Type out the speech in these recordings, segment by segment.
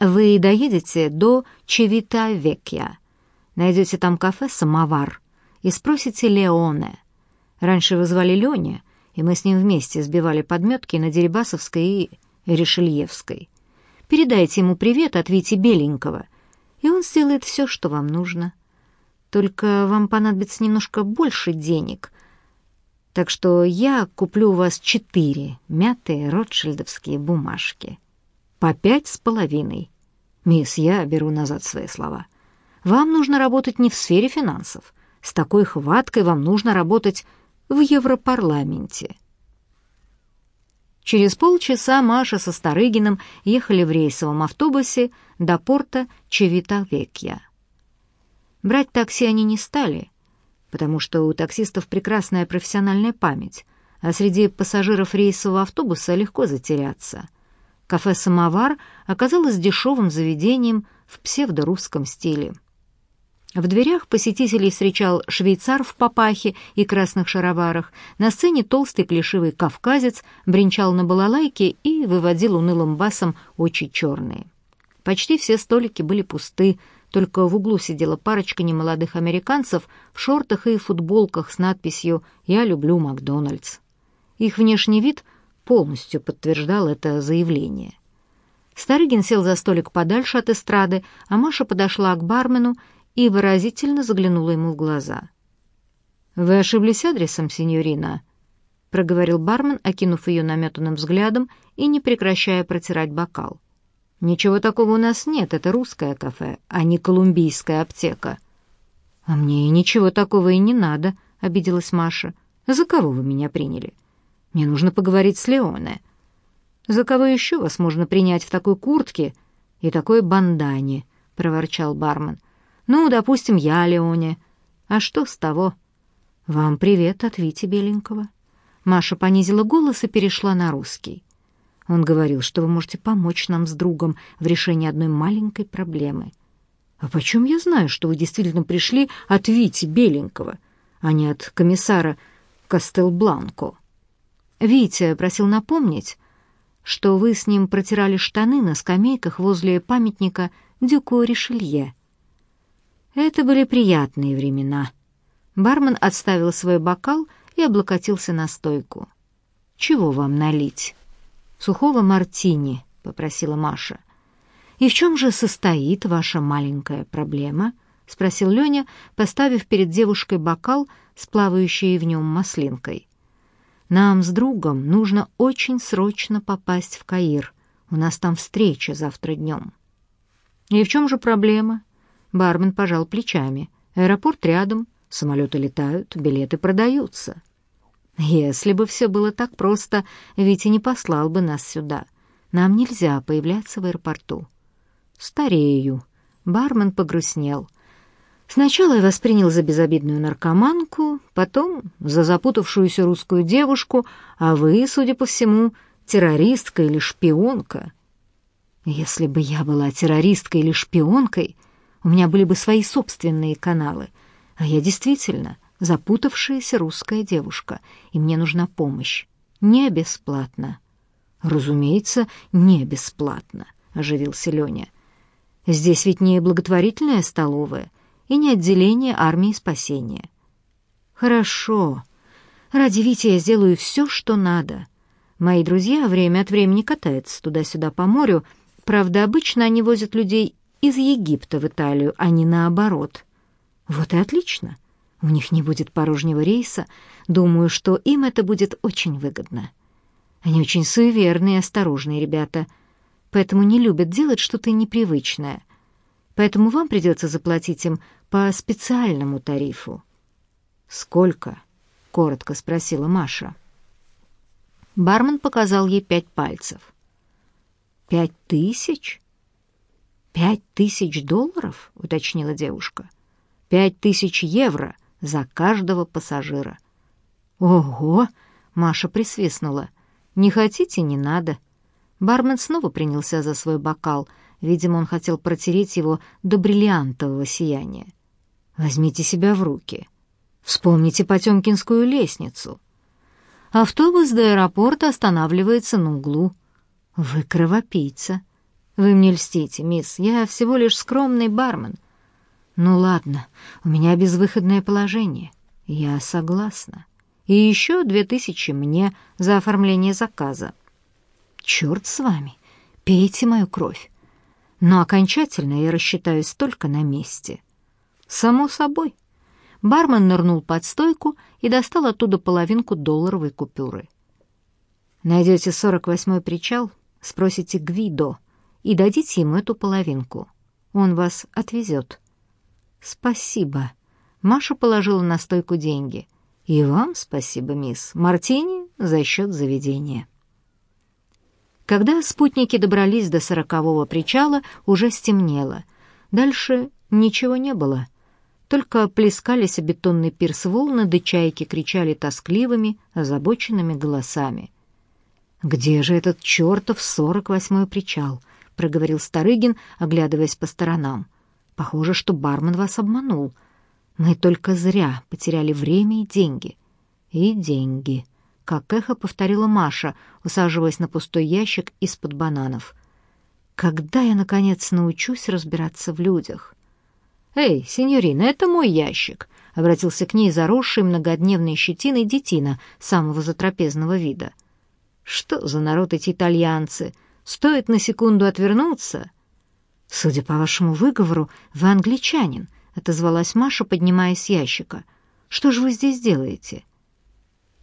Вы доедете до Чевита-Векья, найдете там кафе «Самовар» и спросите Леоне. Раньше его звали Леня, и мы с ним вместе сбивали подметки на Дерибасовской и Решельевской. Передайте ему привет от Вити Беленького, и он сделает все, что вам нужно. Только вам понадобится немножко больше денег, так что я куплю у вас четыре мятые ротшильдовские бумажки. По пять с половиной. Мисс, я беру назад свои слова. Вам нужно работать не в сфере финансов. С такой хваткой вам нужно работать в Европарламенте. Через полчаса Маша со Старыгиным ехали в рейсовом автобусе до порта Чевита-Векья. Брать такси они не стали, потому что у таксистов прекрасная профессиональная память, а среди пассажиров рейсового автобуса легко затеряться. Кафе «Самовар» оказалось дешевым заведением в псевдорусском стиле. В дверях посетителей встречал швейцар в папахе и красных шароварах. На сцене толстый плешивый кавказец бренчал на балалайке и выводил унылым басом очи черные. Почти все столики были пусты, только в углу сидела парочка немолодых американцев в шортах и футболках с надписью «Я люблю Макдональдс». Их внешний вид полностью подтверждал это заявление. Старыгин сел за столик подальше от эстрады, а Маша подошла к бармену и выразительно заглянула ему в глаза. «Вы ошиблись адресом, сеньорина?» — проговорил бармен, окинув ее наметанным взглядом и не прекращая протирать бокал. «Ничего такого у нас нет, это русское кафе, а не колумбийская аптека». «А мне ничего такого и не надо», — обиделась Маша. «За кого вы меня приняли? Мне нужно поговорить с Леоне». «За кого еще вас можно принять в такой куртке и такой бандане?» — проворчал бармен. Ну, допустим, я Леоне. А что с того? Вам привет от Вити Беленького. Маша понизила голос и перешла на русский. Он говорил, что вы можете помочь нам с другом в решении одной маленькой проблемы. А почем я знаю, что вы действительно пришли от Вити Беленького, а не от комиссара Кастелбланко? Витя просил напомнить, что вы с ним протирали штаны на скамейках возле памятника Дюку Ришелье. Это были приятные времена. Бармен отставил свой бокал и облокотился на стойку. «Чего вам налить?» «Сухого мартини», — попросила Маша. «И в чем же состоит ваша маленькая проблема?» — спросил Леня, поставив перед девушкой бокал с плавающей в нем маслинкой. «Нам с другом нужно очень срочно попасть в Каир. У нас там встреча завтра днем». «И в чем же проблема?» Бармен пожал плечами. Аэропорт рядом, самолеты летают, билеты продаются. Если бы все было так просто, Витя не послал бы нас сюда. Нам нельзя появляться в аэропорту. Старею. Бармен погрустнел. Сначала я воспринял за безобидную наркоманку, потом за запутавшуюся русскую девушку, а вы, судя по всему, террористка или шпионка. Если бы я была террористкой или шпионкой, у меня были бы свои собственные каналы. А я действительно запутавшаяся русская девушка, и мне нужна помощь. Не бесплатно. Разумеется, не бесплатно, оживился Леня. Здесь ведь не благотворительная столовая и не отделение армии спасения. Хорошо. Ради Вити я сделаю все, что надо. Мои друзья время от времени катаются туда-сюда по морю, правда, обычно они возят людей из Египта в Италию, а не наоборот. Вот и отлично. У них не будет порожнего рейса. Думаю, что им это будет очень выгодно. Они очень суеверные и осторожные ребята, поэтому не любят делать что-то непривычное. Поэтому вам придется заплатить им по специальному тарифу. «Сколько?» — коротко спросила Маша. Бармен показал ей пять пальцев. «Пять тысяч?» «Пять тысяч долларов?» — уточнила девушка. «Пять тысяч евро за каждого пассажира». «Ого!» — Маша присвистнула. «Не хотите, не надо». Бармен снова принялся за свой бокал. Видимо, он хотел протереть его до бриллиантового сияния. «Возьмите себя в руки. Вспомните Потемкинскую лестницу. Автобус до аэропорта останавливается на углу. Вы кровопийца». Вы мне льстите, мисс, я всего лишь скромный бармен. Ну ладно, у меня безвыходное положение. Я согласна. И еще две тысячи мне за оформление заказа. Черт с вами, пейте мою кровь. Но окончательно я рассчитаюсь только на месте. Само собой. Бармен нырнул под стойку и достал оттуда половинку долларовой купюры. Найдете сорок восьмой причал, спросите Гвидо и дадите ему эту половинку. Он вас отвезет. Спасибо. Маша положила на стойку деньги. И вам спасибо, мисс. Мартини за счет заведения. Когда спутники добрались до сорокового причала, уже стемнело. Дальше ничего не было. Только плескались о бетонный пирс волны, да чайки кричали тоскливыми, озабоченными голосами. «Где же этот чертов сорок восьмой причал?» — проговорил Старыгин, оглядываясь по сторонам. «Похоже, что бармен вас обманул. Мы только зря потеряли время и деньги». «И деньги», — как эхо повторила Маша, усаживаясь на пустой ящик из-под бананов. «Когда я, наконец, научусь разбираться в людях?» «Эй, сеньорина, это мой ящик», — обратился к ней заросший многодневной щетиной детина самого затрапезного вида. «Что за народ эти итальянцы? Стоит на секунду отвернуться?» «Судя по вашему выговору, вы англичанин», — отозвалась Маша, поднимаясь с ящика. «Что же вы здесь делаете?»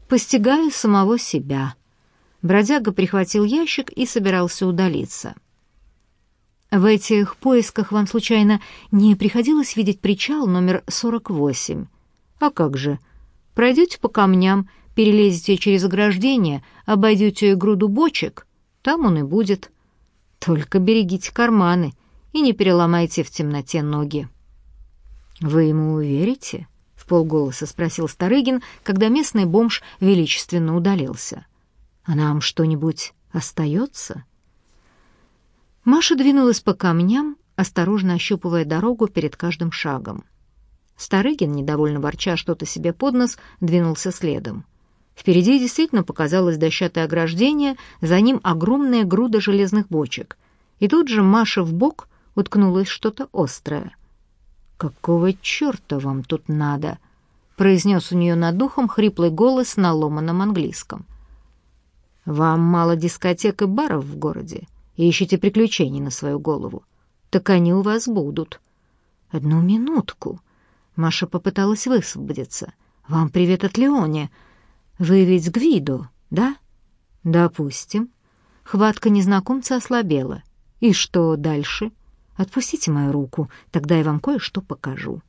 «Постигаю самого себя». Бродяга прихватил ящик и собирался удалиться. В этих поисках вам, случайно, не приходилось видеть причал номер 48? А как же? Пройдете по камням, перелезете через ограждение, обойдете груду бочек, там он и будет. Только берегите карманы и не переломайте в темноте ноги. «Вы ему верите?» — полголоса спросил Старыгин, когда местный бомж величественно удалился. «А нам что-нибудь остается?» Маша двинулась по камням, осторожно ощупывая дорогу перед каждым шагом. Старыгин, недовольно ворча что-то себе под нос, двинулся следом. Впереди действительно показалось дощатое ограждение, за ним огромная груда железных бочек. И тут же Маша в бок уткнулось что-то острое. «Какого черта вам тут надо?» — произнес у нее над духом хриплый голос на ломаном английском. «Вам мало дискотек и баров в городе?» и ищете приключений на свою голову, так они у вас будут. Одну минутку. Маша попыталась высвободиться. Вам привет от Леоне. Вы ведь Гвидо, да? Допустим. Хватка незнакомца ослабела. И что дальше? Отпустите мою руку, тогда я вам кое-что покажу.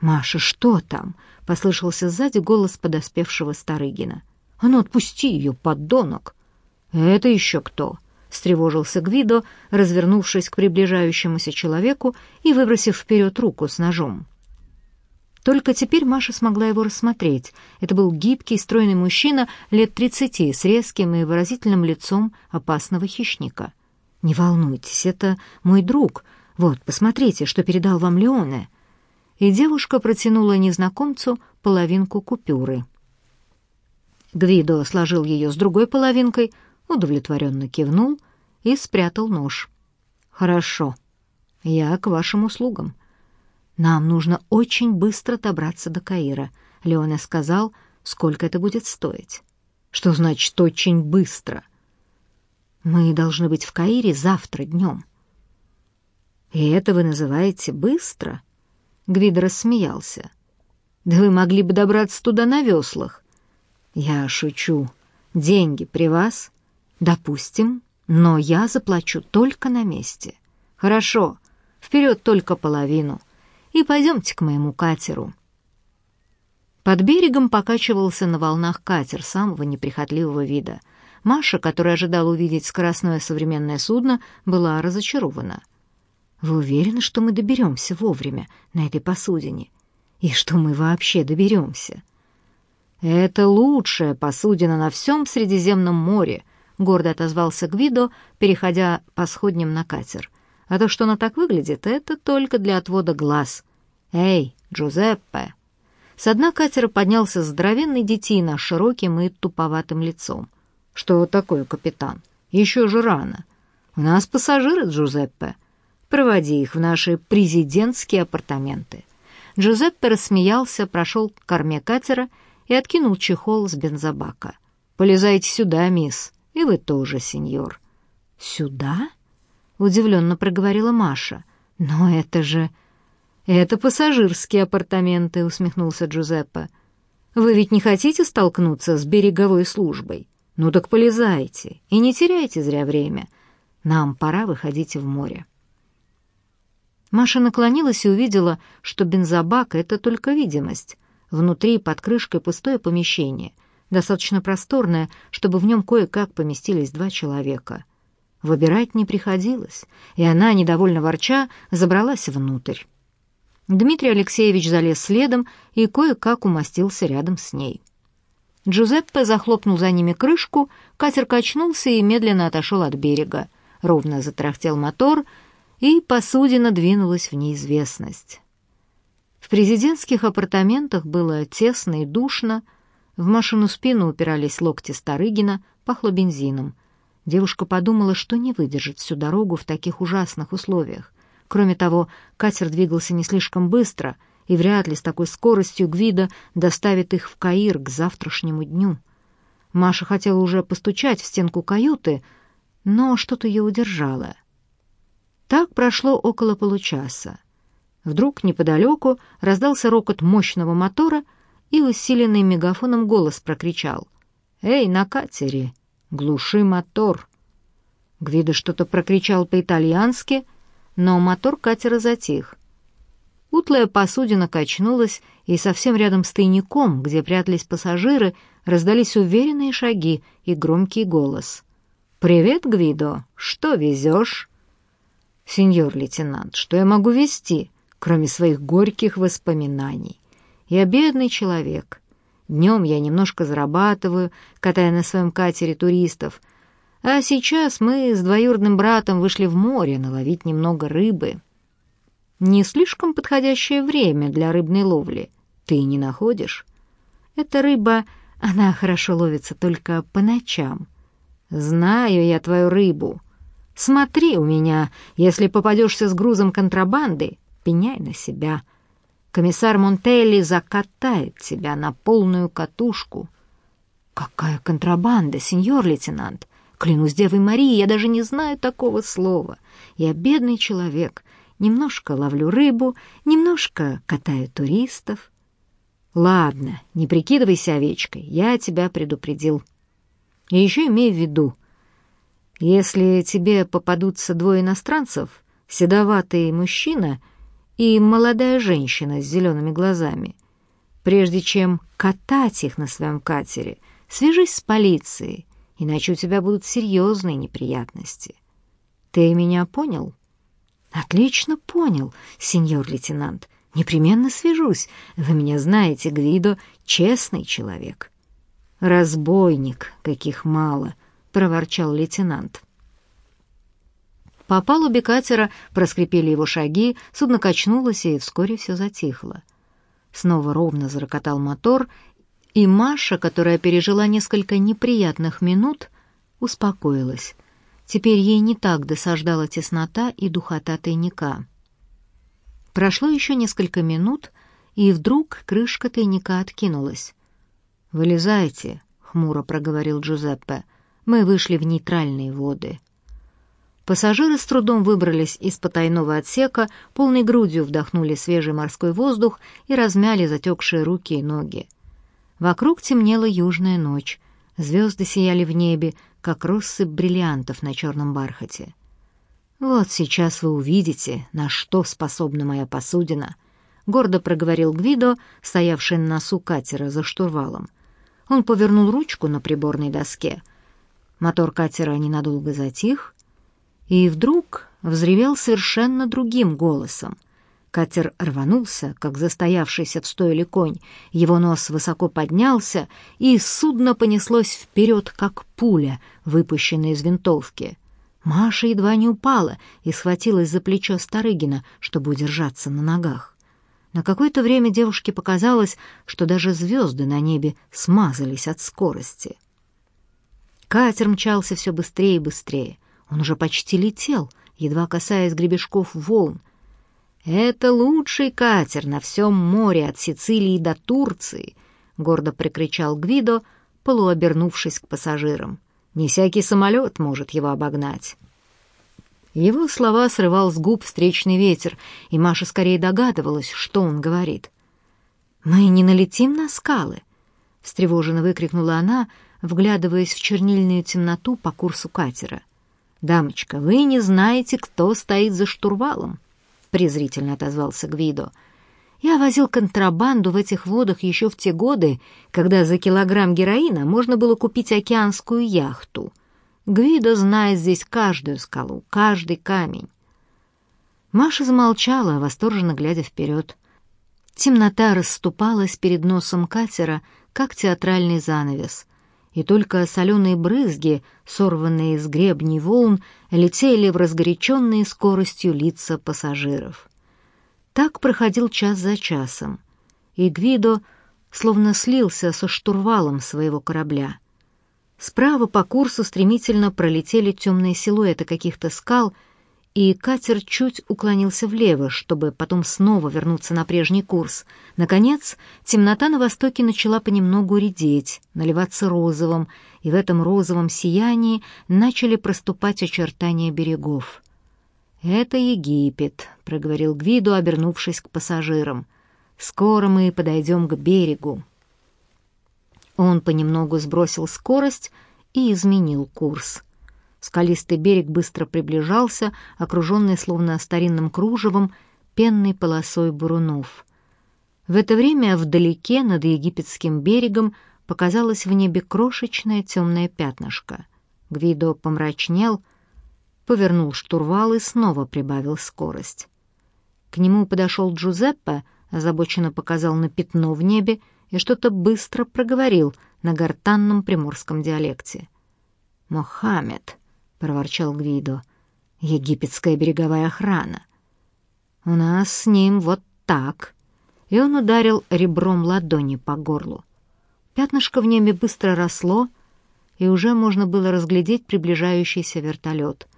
«Маша, что там?» — послышался сзади голос подоспевшего Старыгина. «А ну, отпусти ее, подонок!» «Это еще кто?» — встревожился Гвидо, развернувшись к приближающемуся человеку и выбросив вперед руку с ножом. Только теперь Маша смогла его рассмотреть. Это был гибкий, стройный мужчина лет тридцати с резким и выразительным лицом опасного хищника. «Не волнуйтесь, это мой друг. Вот, посмотрите, что передал вам Леоне». И девушка протянула незнакомцу половинку купюры. Гвидо сложил ее с другой половинкой — удовлетворенно кивнул и спрятал нож. «Хорошо, я к вашим услугам. Нам нужно очень быстро добраться до Каира», — Леоне сказал, сколько это будет стоить. «Что значит «очень быстро»?» «Мы должны быть в Каире завтра днем». «И это вы называете быстро?» Гвидо рассмеялся. «Да вы могли бы добраться туда на веслах». «Я шучу. Деньги при вас?» «Допустим, но я заплачу только на месте». «Хорошо, вперед только половину. И пойдемте к моему катеру». Под берегом покачивался на волнах катер самого неприхотливого вида. Маша, которая ожидала увидеть скоростное современное судно, была разочарована. «Вы уверены, что мы доберемся вовремя на этой посудине? И что мы вообще доберемся?» «Это лучшая посудина на всем Средиземном море», — гордо отозвался Гвидо, переходя по сходням на катер. «А то, что она так выглядит, это только для отвода глаз. Эй, Джузеппе!» С дна катера поднялся здоровенный детина с широким и туповатым лицом. «Что такое, капитан? Еще же рано. У нас пассажиры, Джузеппе. Проводи их в наши президентские апартаменты». Джузеппе рассмеялся, прошел к корме катера и откинул чехол с бензобака. «Полезайте сюда, мисс, и вы тоже, сеньор». «Сюда?» — удивленно проговорила Маша. «Но это же...» «Это пассажирские апартаменты», — усмехнулся Джузеппе. «Вы ведь не хотите столкнуться с береговой службой? Ну так полезайте и не теряйте зря время. Нам пора выходить в море». Маша наклонилась и увидела, что бензобак — это только видимость. Внутри под крышкой пустое помещение, достаточно просторное, чтобы в нем кое-как поместились два человека. Выбирать не приходилось, и она, недовольно ворча, забралась внутрь. Дмитрий Алексеевич залез следом и кое-как умостился рядом с ней. Джузеппе захлопнул за ними крышку, катер качнулся и медленно отошел от берега. Ровно затрахтел мотор, и посудина двинулась в неизвестность. В президентских апартаментах было тесно и душно, в машину спину упирались локти Старыгина, пахло бензином. Девушка подумала, что не выдержит всю дорогу в таких ужасных условиях. Кроме того, катер двигался не слишком быстро, и вряд ли с такой скоростью Гвида доставит их в Каир к завтрашнему дню. Маша хотела уже постучать в стенку каюты, но что-то ее удержало. Так прошло около получаса. Вдруг неподалеку раздался рокот мощного мотора, и усиленный мегафоном голос прокричал. «Эй, на катере! Глуши мотор!» Гвида что-то прокричал по-итальянски — но мотор катера затих. Утлая посудина качнулась, и совсем рядом с тайником, где прятались пассажиры, раздались уверенные шаги и громкий голос. «Привет, Гвидо! Что везешь?» «Сеньор лейтенант, что я могу везти, кроме своих горьких воспоминаний? Я бедный человек. Днем я немножко зарабатываю, катая на своем катере туристов, а сейчас мы с двоюродным братом вышли в море наловить немного рыбы. Не слишком подходящее время для рыбной ловли. Ты не находишь? Эта рыба, она хорошо ловится только по ночам. Знаю я твою рыбу. Смотри у меня, если попадешься с грузом контрабанды, пеняй на себя. Комиссар Монтелли закатает тебя на полную катушку. Какая контрабанда, сеньор лейтенант? Клянусь Девой Марии, я даже не знаю такого слова. Я бедный человек, немножко ловлю рыбу, немножко катаю туристов. Ладно, не прикидывайся овечкой, я тебя предупредил. И еще имей в виду, если тебе попадутся двое иностранцев, седоватый мужчина и молодая женщина с зелеными глазами, прежде чем катать их на своем катере, свяжись с полицией, иначе у тебя будут серьезные неприятности. Ты меня понял? Отлично понял, сеньор лейтенант. Непременно свяжусь. Вы меня знаете, Гвидо, честный человек. Разбойник, каких мало, проворчал лейтенант. По палубе катера проскрипели его шаги, судно качнулось, и вскоре все затихло. Снова ровно зарокотал мотор, и Маша, которая пережила несколько неприятных минут, успокоилась. Теперь ей не так досаждала теснота и духота тайника. Прошло еще несколько минут, и вдруг крышка тайника откинулась. «Вылезайте», — хмуро проговорил Джузеппе. «Мы вышли в нейтральные воды». Пассажиры с трудом выбрались из потайного отсека, полной грудью вдохнули свежий морской воздух и размяли затекшие руки и ноги. Вокруг темнела южная ночь. Звезды сияли в небе, как россыпь бриллиантов на черном бархате. «Вот сейчас вы увидите, на что способна моя посудина», — гордо проговорил Гвидо, стоявший на носу катера за штурвалом. Он повернул ручку на приборной доске. Мотор катера ненадолго затих, и вдруг взревел совершенно другим голосом — Катер рванулся, как застоявшийся в стойле конь, его нос высоко поднялся, и судно понеслось вперед, как пуля, выпущенная из винтовки. Маша едва не упала и схватилась за плечо Старыгина, чтобы удержаться на ногах. На какое-то время девушке показалось, что даже звезды на небе смазались от скорости. Катер мчался все быстрее и быстрее. Он уже почти летел, едва касаясь гребешков волн. «Это лучший катер на всем море от Сицилии до Турции», — гордо прикричал Гвидо, полуобернувшись к пассажирам. «Не всякий самолет может его обогнать». Его слова срывал с губ встречный ветер, и Маша скорее догадывалась, что он говорит. «Мы не налетим на скалы?» — встревоженно выкрикнула она, вглядываясь в чернильную темноту по курсу катера. «Дамочка, вы не знаете, кто стоит за штурвалом», — презрительно отозвался Гвидо. «Я возил контрабанду в этих водах еще в те годы, когда за килограмм героина можно было купить океанскую яхту. Гвидо знает здесь каждую скалу, каждый камень». Маша замолчала, восторженно глядя вперед. Темнота расступалась перед носом катера, как театральный занавес — и только соленые брызги, сорванные с гребней волн, летели в разгоряченные скоростью лица пассажиров. Так проходил час за часом, и Гвидо словно слился со штурвалом своего корабля. Справа по курсу стремительно пролетели темные силуэты каких-то скал — и катер чуть уклонился влево, чтобы потом снова вернуться на прежний курс. Наконец, темнота на востоке начала понемногу редеть, наливаться розовым, и в этом розовом сиянии начали проступать очертания берегов. «Это Египет», — проговорил Гвиду, обернувшись к пассажирам. «Скоро мы подойдем к берегу». Он понемногу сбросил скорость и изменил курс — Скалистый берег быстро приближался, окруженный словно старинным кружевом, пенной полосой бурунов. В это время вдалеке, над египетским берегом, показалось в небе крошечное темное пятнышко. Гвидо помрачнел, повернул штурвал и снова прибавил скорость. К нему подошел Джузеппе, озабоченно показал на пятно в небе и что-то быстро проговорил на гортанном приморском диалекте. «Мохаммед», — проворчал Гвидо. «Египетская береговая охрана. У нас с ним вот так». И он ударил ребром ладони по горлу. Пятнышко в небе быстро росло, и уже можно было разглядеть приближающийся вертолет.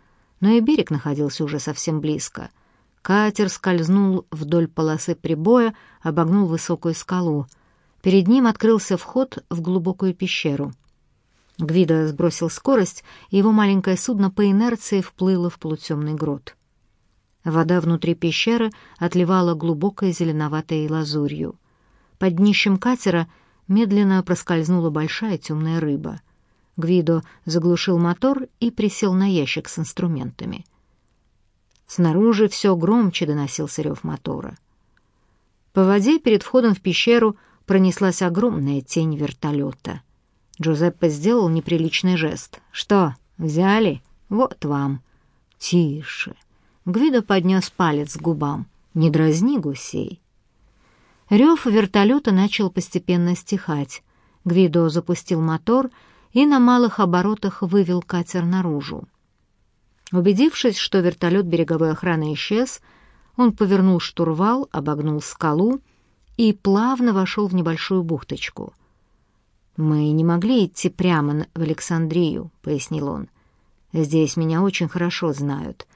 Но и берег находился уже совсем близко. Катер скользнул вдоль полосы прибоя, обогнул высокую скалу. Перед ним открылся вход в глубокую пещеру — Гвидо сбросил скорость, и его маленькое судно по инерции вплыло в полутемный грот. Вода внутри пещеры отливала глубокой зеленоватой лазурью. Под днищем катера медленно проскользнула большая темная рыба. Гвидо заглушил мотор и присел на ящик с инструментами. Снаружи все громче доносился рев мотора. По воде перед входом в пещеру пронеслась огромная тень вертолета — Джузеппе сделал неприличный жест. «Что, взяли? Вот вам». «Тише». Гвидо поднес палец к губам. «Не дразни гусей». Рев вертолета начал постепенно стихать. Гвидо запустил мотор и на малых оборотах вывел катер наружу. Убедившись, что вертолет береговой охраны исчез, он повернул штурвал, обогнул скалу и плавно вошел в небольшую бухточку. «Мы не могли идти прямо в Александрию», — пояснил он. «Здесь меня очень хорошо знают.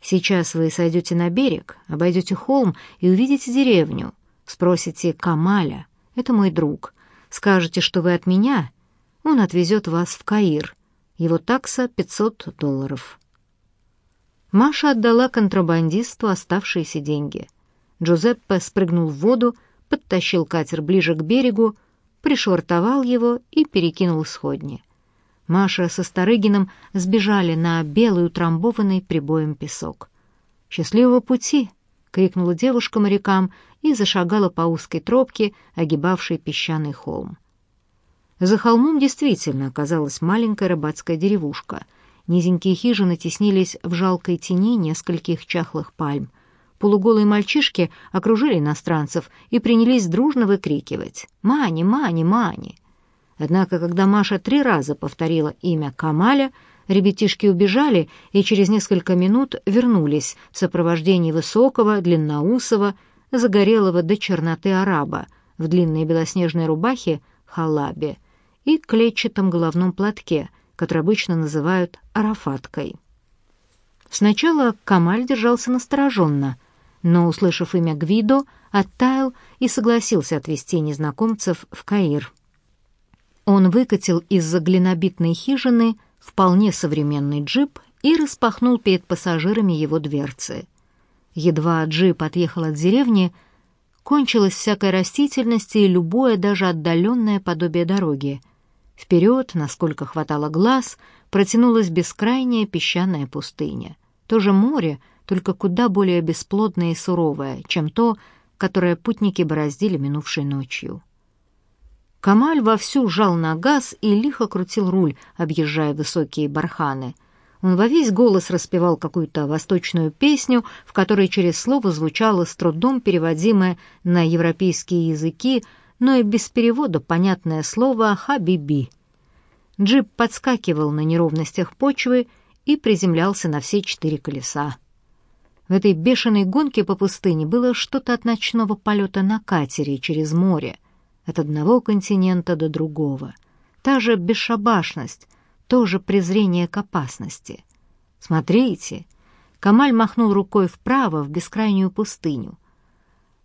Сейчас вы сойдете на берег, обойдете холм и увидите деревню. Спросите Камаля, это мой друг. Скажете, что вы от меня, он отвезет вас в Каир. Его такса — 500 долларов». Маша отдала контрабандисту оставшиеся деньги. Джузеппе спрыгнул в воду, подтащил катер ближе к берегу, пришвартовал его и перекинул сходни. Маша со Старыгиным сбежали на белый утрамбованный прибоем песок. «Счастливого пути!» — крикнула девушка морякам и зашагала по узкой тропке, огибавшей песчаный холм. За холмом действительно оказалась маленькая рыбацкая деревушка. Низенькие хижины теснились в жалкой тени нескольких чахлых пальм. Полуголые мальчишки окружили иностранцев и принялись дружно выкрикивать «Мани, Мани, Мани!». Однако, когда Маша три раза повторила имя Камаля, ребятишки убежали и через несколько минут вернулись в сопровождении высокого, длинноусого, загорелого до черноты араба в длинной белоснежной рубахе халабе и клетчатом головном платке, который обычно называют арафаткой. Сначала Камаль держался настороженно, но, услышав имя Гвидо, оттаял и согласился отвезти незнакомцев в Каир. Он выкатил из-за глинобитной хижины вполне современный джип и распахнул перед пассажирами его дверцы. Едва джип отъехал от деревни, кончилась всякая растительность и любое даже отдаленное подобие дороги. Вперед, насколько хватало глаз, протянулась бескрайняя песчаная пустыня. То же море, только куда более бесплодное и суровое, чем то, которое путники бороздили минувшей ночью. Камаль вовсю жал на газ и лихо крутил руль, объезжая высокие барханы. Он во весь голос распевал какую-то восточную песню, в которой через слово звучало с трудом переводимое на европейские языки, но и без перевода понятное слово «хабиби». Джип подскакивал на неровностях почвы и приземлялся на все четыре колеса. В этой бешеной гонке по пустыне было что-то от ночного полета на катере через море, от одного континента до другого. Та же бесшабашность, то же презрение к опасности. «Смотрите!» Камаль махнул рукой вправо, в бескрайнюю пустыню.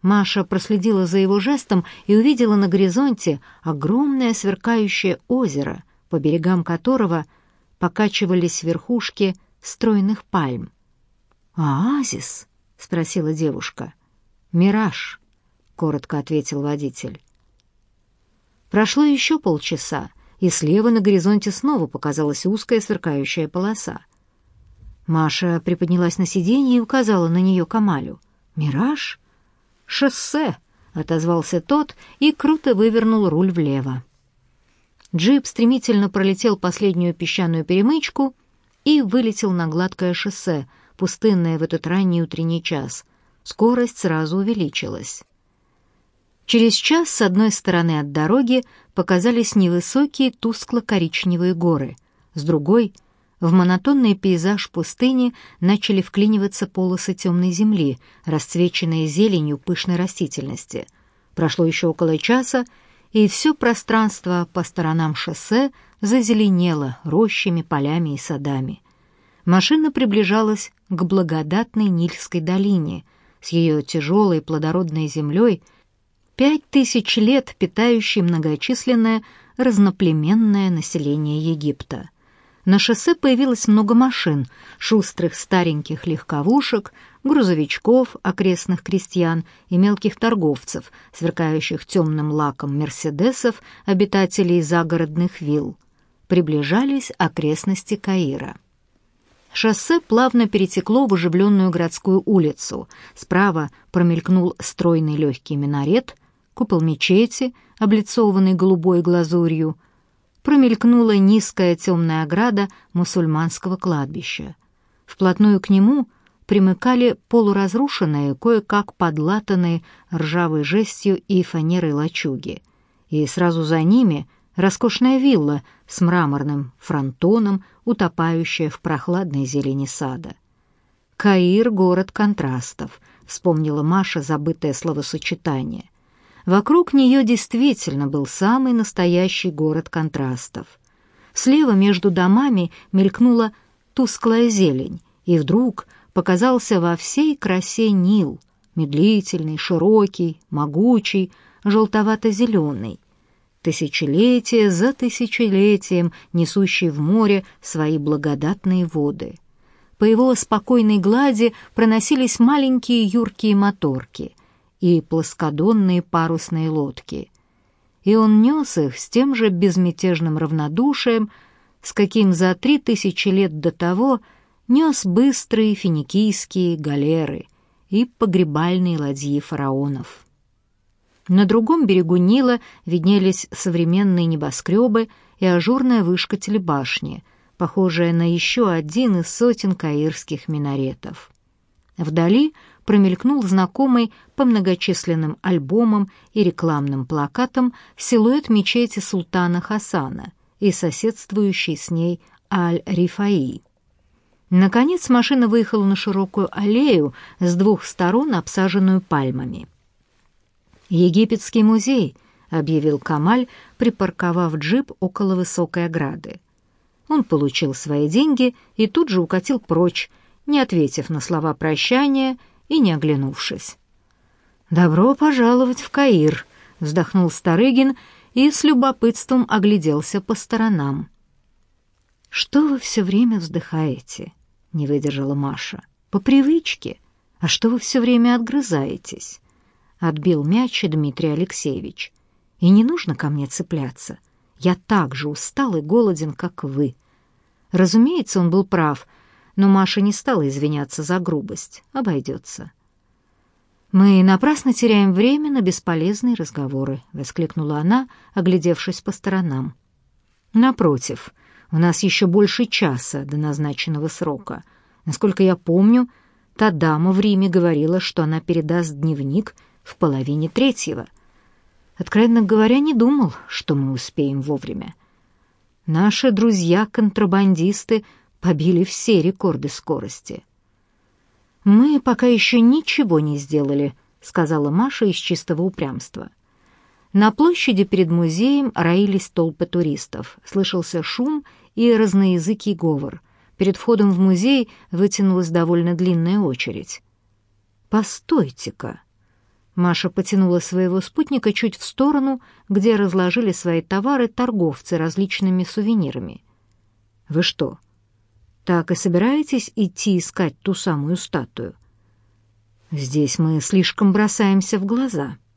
Маша проследила за его жестом и увидела на горизонте огромное сверкающее озеро, по берегам которого — покачивались верхушки стройных пальм. «Оазис?» — спросила девушка. «Мираж», — коротко ответил водитель. Прошло еще полчаса, и слева на горизонте снова показалась узкая сверкающая полоса. Маша приподнялась на сиденье и указала на нее Камалю. «Мираж?» «Шоссе!» — отозвался тот и круто вывернул руль влево. Джип стремительно пролетел последнюю песчаную перемычку и вылетел на гладкое шоссе, пустынное в этот ранний утренний час. Скорость сразу увеличилась. Через час с одной стороны от дороги показались невысокие тускло-коричневые горы, с другой — в монотонный пейзаж пустыни начали вклиниваться полосы темной земли, расцвеченные зеленью пышной растительности. Прошло еще около часа, и все пространство по сторонам шоссе зазеленело рощами, полями и садами. Машина приближалась к благодатной Нильской долине с ее тяжелой плодородной землей, пять тысяч лет питающей многочисленное разноплеменное население Египта. На шоссе появилось много машин, шустрых стареньких легковушек, грузовичков, окрестных крестьян и мелких торговцев, сверкающих темным лаком мерседесов, обитателей загородных вилл. Приближались окрестности Каира. Шоссе плавно перетекло в оживленную городскую улицу. Справа промелькнул стройный легкий минарет, купол мечети, облицованный голубой глазурью, промелькнула низкая темная ограда мусульманского кладбища. Вплотную к нему — примыкали полуразрушенные, кое-как подлатанные ржавой жестью и фанерой лачуги, и сразу за ними роскошная вилла с мраморным фронтоном, утопающая в прохладной зелени сада. «Каир — город контрастов», — вспомнила Маша забытое словосочетание. Вокруг нее действительно был самый настоящий город контрастов. Слева между домами мелькнула тусклая зелень, и вдруг — показался во всей красе Нил, медлительный, широкий, могучий, желтовато-зеленый, тысячелетие за тысячелетием несущий в море свои благодатные воды. По его спокойной глади проносились маленькие юркие моторки и плоскодонные парусные лодки, и он нес их с тем же безмятежным равнодушием, с каким за три тысячи лет до того — нес быстрые финикийские галеры и погребальные ладьи фараонов. На другом берегу Нила виднелись современные небоскребы и ажурная вышка телебашни, похожая на еще один из сотен каирских минаретов. Вдали промелькнул знакомый по многочисленным альбомам и рекламным плакатам силуэт мечети султана Хасана и соседствующий с ней Аль-Рифаи. Наконец машина выехала на широкую аллею с двух сторон, обсаженную пальмами. «Египетский музей», — объявил Камаль, припарковав джип около высокой ограды. Он получил свои деньги и тут же укатил прочь, не ответив на слова прощания и не оглянувшись. «Добро пожаловать в Каир», — вздохнул Старыгин и с любопытством огляделся по сторонам. «Что вы все время вздыхаете?» — не выдержала Маша. «По привычке. А что вы все время отгрызаетесь?» Отбил мяч Дмитрий Алексеевич. «И не нужно ко мне цепляться. Я так же устал и голоден, как вы». Разумеется, он был прав, но Маша не стала извиняться за грубость. Обойдется. «Мы напрасно теряем время на бесполезные разговоры», — воскликнула она, оглядевшись по сторонам. «Напротив, у нас еще больше часа до назначенного срока. Насколько я помню, та дама в Риме говорила, что она передаст дневник в половине третьего. Откровенно говоря, не думал, что мы успеем вовремя. Наши друзья-контрабандисты побили все рекорды скорости». «Мы пока еще ничего не сделали», — сказала Маша из чистого упрямства. На площади перед музеем роились толпы туристов. Слышался шум и разноязыкий говор. Перед входом в музей вытянулась довольно длинная очередь. «Постойте-ка!» Маша потянула своего спутника чуть в сторону, где разложили свои товары торговцы различными сувенирами. «Вы что, так и собираетесь идти искать ту самую статую? Здесь мы слишком бросаемся в глаза.